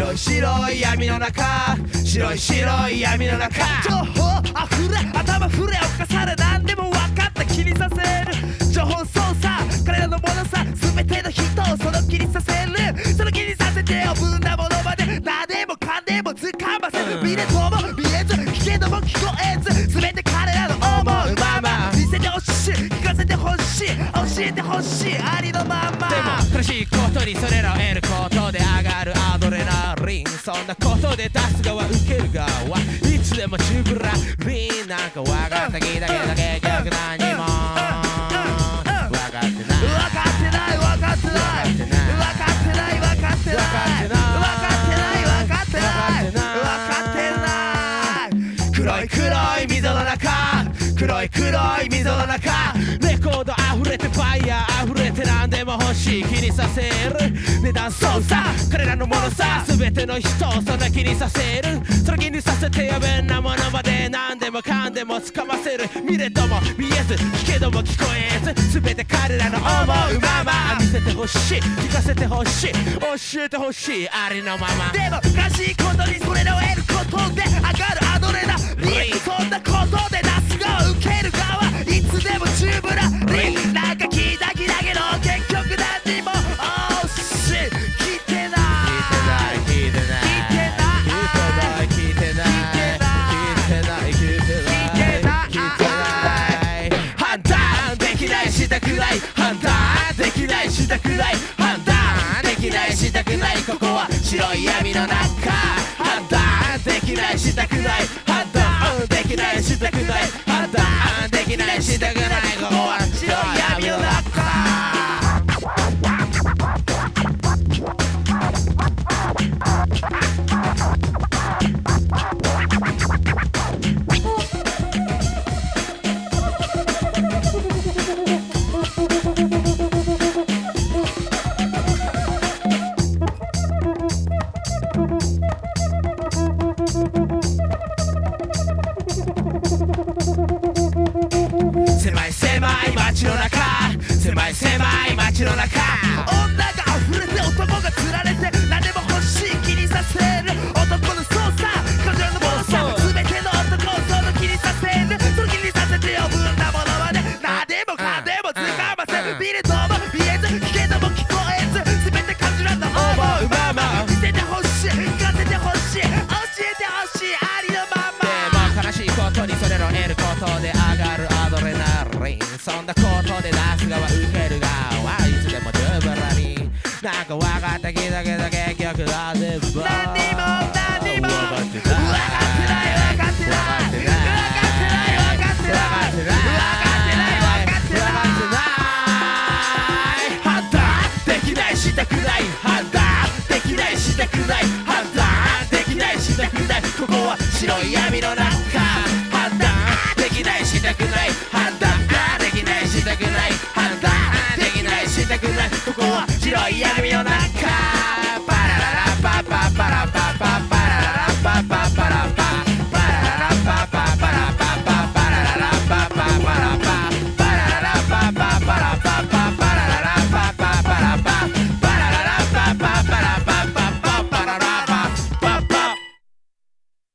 白い白い闇の中。白い白い闇の中。情報溢れ頭触れ犯され何でも分かった気にさせる。情報操作彼らのものさ全ての人をその気にさせる。その気にさせて呼ぶんだものまで何でもかんでもつかませる。見れとも見えず聞けども聞こえず。全て彼らの思うまま。見せてほしい。聞かせてほしい。教えてほしい。ありのまま。でも苦しいことにそれらを得ること。そんなことで出す側受ける側いつでもチブラリンなんか分かった気だけど結局何も分かってない分かってない分かってない分かってない分かってない分かってない分かってない分かってない分かってない黒い黒い溝の中黒い黒い溝の中レコード溢れてファイヤー溢れて何でも欲しい気にさせる。値段操作彼らのものさ全ての人をそんな気にさせる。その気にさせて余分なものまで何でもかんでもつかませる。見れとも見えず聞けども聞こえず全て彼らの思うまま。見せてほしい聞かせてほしい教えてほしいありのまま。でも悲しいことにそれらを得ることで上がるアドレナリン。そんなことたくない。判断できないしたくない。判断できない。したくない。ここは白い闇の中。い狭い街の中女が溢れて男が釣られて何でも欲しい気にさせる。男の操作彼女のものさ全ての男をその気にさせる。その気にさせて呼ぶんだものまで何でもかんでもつかませる見るとも見えず聞けども聞こえず全て彼女の思う。まま見せてほしい聞かせてほしい教えてほしいありのまま。でも悲しいことにそれらを得ることで上がるアドレナリン。そんなことでなんか分かった気だけど結局だぜ何も何も。分かってない分かってない分かってない分かってない分かってない分かってない判断できないしたくない判断できないしたくない判断できないしたくないここは白い闇の中心地白い闇の中